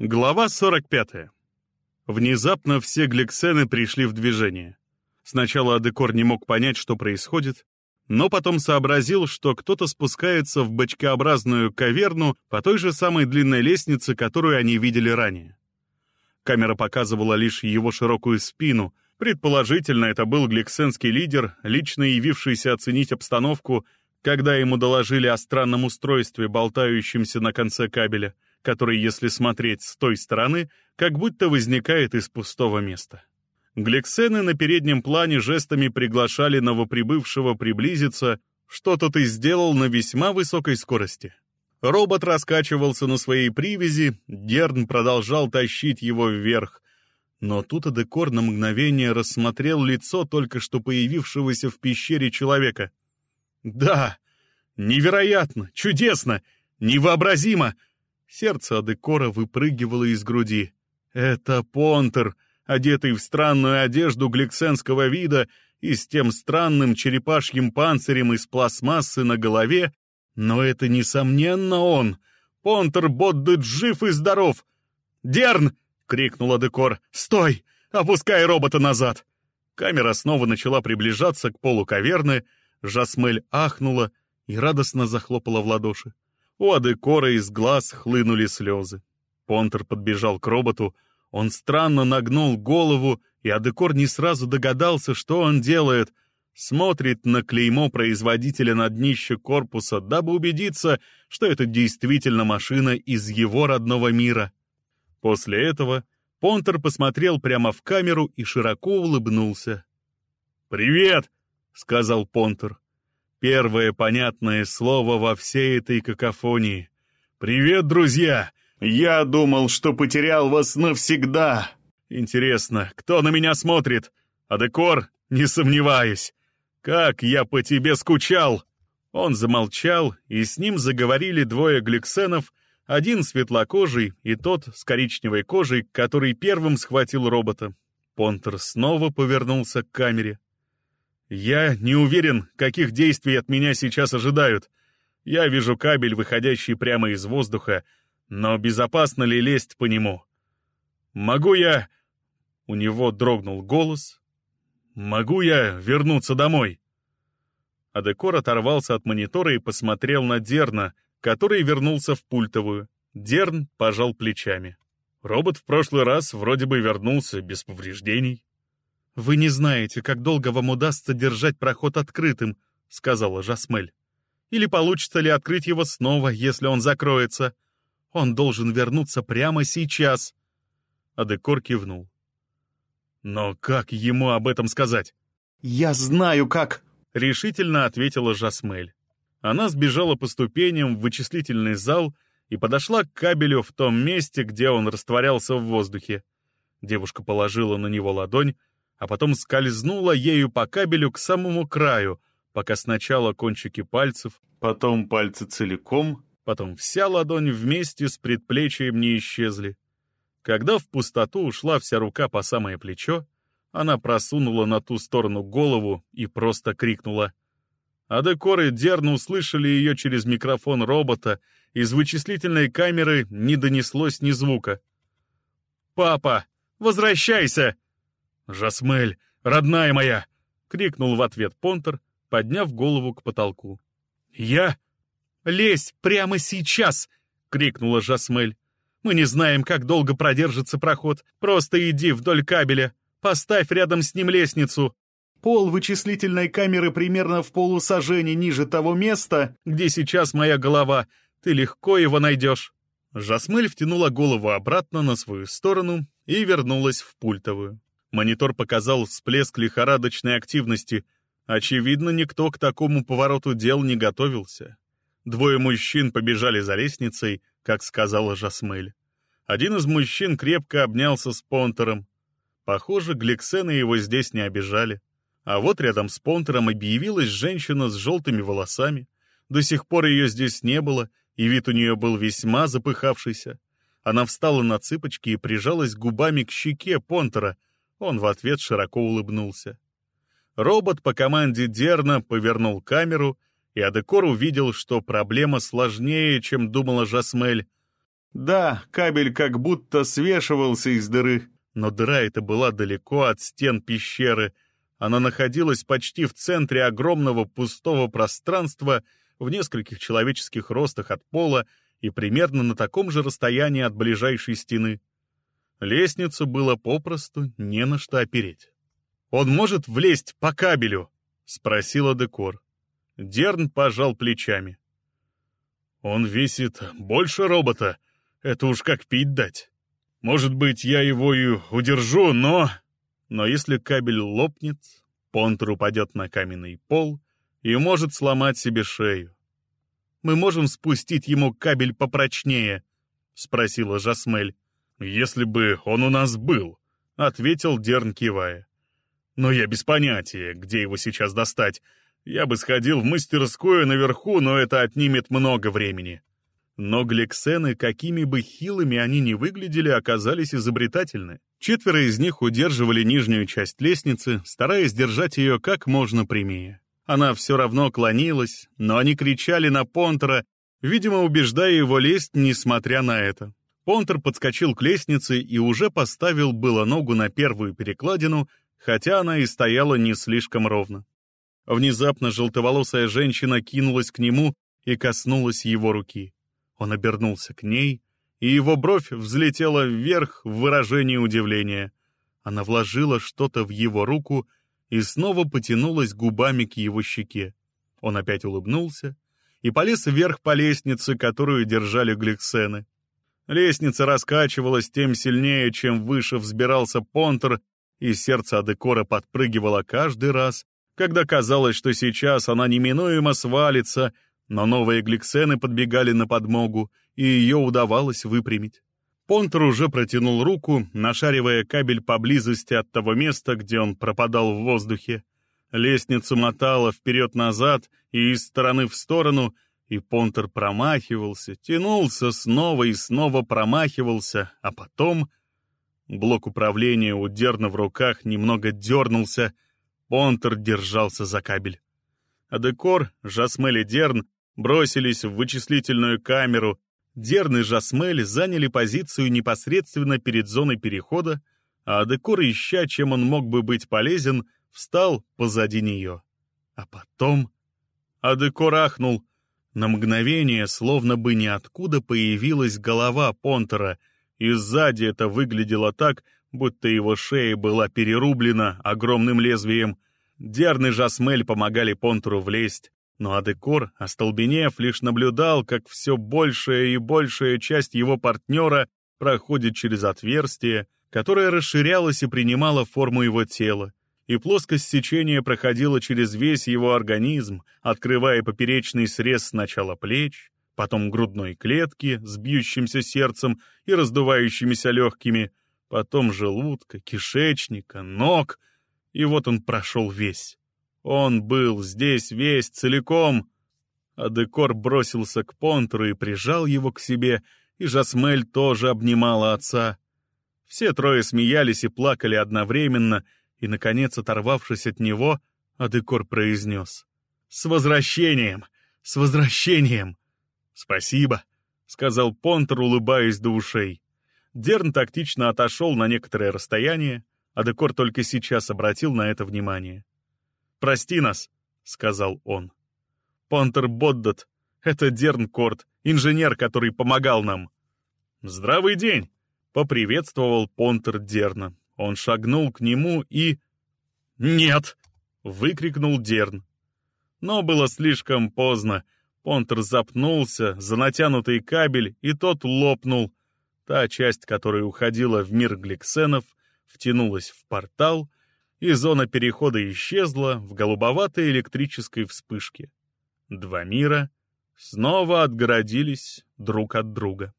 Глава 45. Внезапно все гликсены пришли в движение. Сначала Адекор не мог понять, что происходит, но потом сообразил, что кто-то спускается в бочкообразную каверну по той же самой длинной лестнице, которую они видели ранее. Камера показывала лишь его широкую спину. Предположительно, это был гликсенский лидер, лично явившийся оценить обстановку, когда ему доложили о странном устройстве, болтающемся на конце кабеля — который, если смотреть с той стороны, как будто возникает из пустого места. Гликсены на переднем плане жестами приглашали новоприбывшего приблизиться, что-то ты сделал на весьма высокой скорости. Робот раскачивался на своей привязи, Дерн продолжал тащить его вверх. Но тут Адекор на мгновение рассмотрел лицо только что появившегося в пещере человека. «Да! Невероятно! Чудесно! Невообразимо! Сердце Адекора выпрыгивало из груди. Это Понтер, одетый в странную одежду гликсенского вида и с тем странным черепашьим панцирем из пластмассы на голове, но это, несомненно, он. Понтер Боддыт жив и здоров. «Дерн!» — крикнул Адекор. «Стой! Опускай робота назад!» Камера снова начала приближаться к полу каверны, Жасмель ахнула и радостно захлопала в ладоши. У Адекора из глаз хлынули слезы. Понтер подбежал к роботу, он странно нагнул голову, и Адекор не сразу догадался, что он делает. Смотрит на клеймо производителя на днище корпуса, дабы убедиться, что это действительно машина из его родного мира. После этого Понтер посмотрел прямо в камеру и широко улыбнулся. «Привет!» — сказал Понтер. Первое понятное слово во всей этой какофонии. «Привет, друзья! Я думал, что потерял вас навсегда!» «Интересно, кто на меня смотрит? Адекор? Не сомневаюсь! Как я по тебе скучал!» Он замолчал, и с ним заговорили двое гликсенов, один светлокожий и тот с коричневой кожей, который первым схватил робота. Понтер снова повернулся к камере. «Я не уверен, каких действий от меня сейчас ожидают. Я вижу кабель, выходящий прямо из воздуха, но безопасно ли лезть по нему? Могу я...» У него дрогнул голос. «Могу я вернуться домой?» Адекор оторвался от монитора и посмотрел на Дерна, который вернулся в пультовую. Дерн пожал плечами. Робот в прошлый раз вроде бы вернулся без повреждений. «Вы не знаете, как долго вам удастся держать проход открытым», — сказала Жасмель. «Или получится ли открыть его снова, если он закроется? Он должен вернуться прямо сейчас». Адекор кивнул. «Но как ему об этом сказать?» «Я знаю, как!» — решительно ответила Жасмель. Она сбежала по ступеням в вычислительный зал и подошла к кабелю в том месте, где он растворялся в воздухе. Девушка положила на него ладонь, а потом скользнула ею по кабелю к самому краю, пока сначала кончики пальцев, потом пальцы целиком, потом вся ладонь вместе с предплечьем не исчезли. Когда в пустоту ушла вся рука по самое плечо, она просунула на ту сторону голову и просто крикнула. А Декор и Дерн услышали ее через микрофон робота, из вычислительной камеры не донеслось ни звука. «Папа, возвращайся!» «Жасмель, родная моя!» — крикнул в ответ Понтер, подняв голову к потолку. «Я?» «Лезь прямо сейчас!» — крикнула Жасмель. «Мы не знаем, как долго продержится проход. Просто иди вдоль кабеля. Поставь рядом с ним лестницу. Пол вычислительной камеры примерно в полусажении ниже того места, где сейчас моя голова. Ты легко его найдешь». Жасмель втянула голову обратно на свою сторону и вернулась в пультовую. Монитор показал всплеск лихорадочной активности. Очевидно, никто к такому повороту дел не готовился. Двое мужчин побежали за лестницей, как сказала Жасмель. Один из мужчин крепко обнялся с Понтером. Похоже, Гликсены его здесь не обижали. А вот рядом с Понтером объявилась женщина с желтыми волосами. До сих пор ее здесь не было, и вид у нее был весьма запыхавшийся. Она встала на цыпочки и прижалась губами к щеке Понтера — он в ответ широко улыбнулся. Робот по команде Дерна повернул камеру, и Адекор увидел, что проблема сложнее, чем думала Жасмель. Да, кабель как будто свешивался из дыры. Но дыра эта была далеко от стен пещеры. Она находилась почти в центре огромного пустого пространства в нескольких человеческих ростах от пола и примерно на таком же расстоянии от ближайшей стены. Лестницу было попросту не на что опереть. «Он может влезть по кабелю?» — спросила Декор. Дерн пожал плечами. «Он весит больше робота. Это уж как пить дать. Может быть, я его и удержу, но...» Но если кабель лопнет, Понтер упадет на каменный пол и может сломать себе шею. «Мы можем спустить ему кабель попрочнее?» — спросила Жасмель. «Если бы он у нас был», — ответил Дерн, кивая. «Но я без понятия, где его сейчас достать. Я бы сходил в мастерскую наверху, но это отнимет много времени». Но гликсены, какими бы хилыми они ни выглядели, оказались изобретательны. Четверо из них удерживали нижнюю часть лестницы, стараясь держать ее как можно прямее. Она все равно клонилась, но они кричали на Понтера, видимо, убеждая его лезть, несмотря на это. Понтер подскочил к лестнице и уже поставил было ногу на первую перекладину, хотя она и стояла не слишком ровно. Внезапно желтоволосая женщина кинулась к нему и коснулась его руки. Он обернулся к ней, и его бровь взлетела вверх в выражении удивления. Она вложила что-то в его руку и снова потянулась губами к его щеке. Он опять улыбнулся и полез вверх по лестнице, которую держали гликсены. Лестница раскачивалась тем сильнее, чем выше взбирался Понтер, и сердце Адекора подпрыгивало каждый раз, когда казалось, что сейчас она неминуемо свалится, но новые гликсены подбегали на подмогу, и ее удавалось выпрямить. Понтер уже протянул руку, нашаривая кабель поблизости от того места, где он пропадал в воздухе. Лестницу мотала вперед-назад и из стороны в сторону — и Понтер промахивался, тянулся снова и снова промахивался, а потом... Блок управления у Дерна в руках немного дернулся, Понтер держался за кабель. Адекор, Жасмель и Дерн бросились в вычислительную камеру. Дерн и Жасмель заняли позицию непосредственно перед зоной перехода, а Адекор, ища, чем он мог бы быть полезен, встал позади нее. А потом... Адекор ахнул, на мгновение, словно бы ниоткуда, появилась голова Понтера, и сзади это выглядело так, будто его шея была перерублена огромным лезвием. Дерн и Жасмель помогали Понтеру влезть, но Адекор, остолбенев, лишь наблюдал, как все большая и большая часть его партнера проходит через отверстие, которое расширялось и принимало форму его тела и плоскость сечения проходила через весь его организм, открывая поперечный срез сначала плеч, потом грудной клетки с бьющимся сердцем и раздувающимися легкими, потом желудка, кишечника, ног, и вот он прошел весь. Он был здесь весь целиком. А Декор бросился к Понтеру и прижал его к себе, и Жасмель тоже обнимала отца. Все трое смеялись и плакали одновременно — и, наконец, оторвавшись от него, Адекор произнес. «С возвращением! С возвращением!» «Спасибо», — сказал Понтер, улыбаясь до ушей. Дерн тактично отошел на некоторое расстояние, а Декор только сейчас обратил на это внимание. «Прости нас», — сказал он. «Понтер Боддат, это Дерн Корт, инженер, который помогал нам». «Здравый день», — поприветствовал Понтер Дерна. Он шагнул к нему и... «Нет!» — выкрикнул Дерн. Но было слишком поздно. Понтер запнулся за натянутый кабель, и тот лопнул. Та часть, которая уходила в мир гликсенов, втянулась в портал, и зона перехода исчезла в голубоватой электрической вспышке. Два мира снова отгородились друг от друга.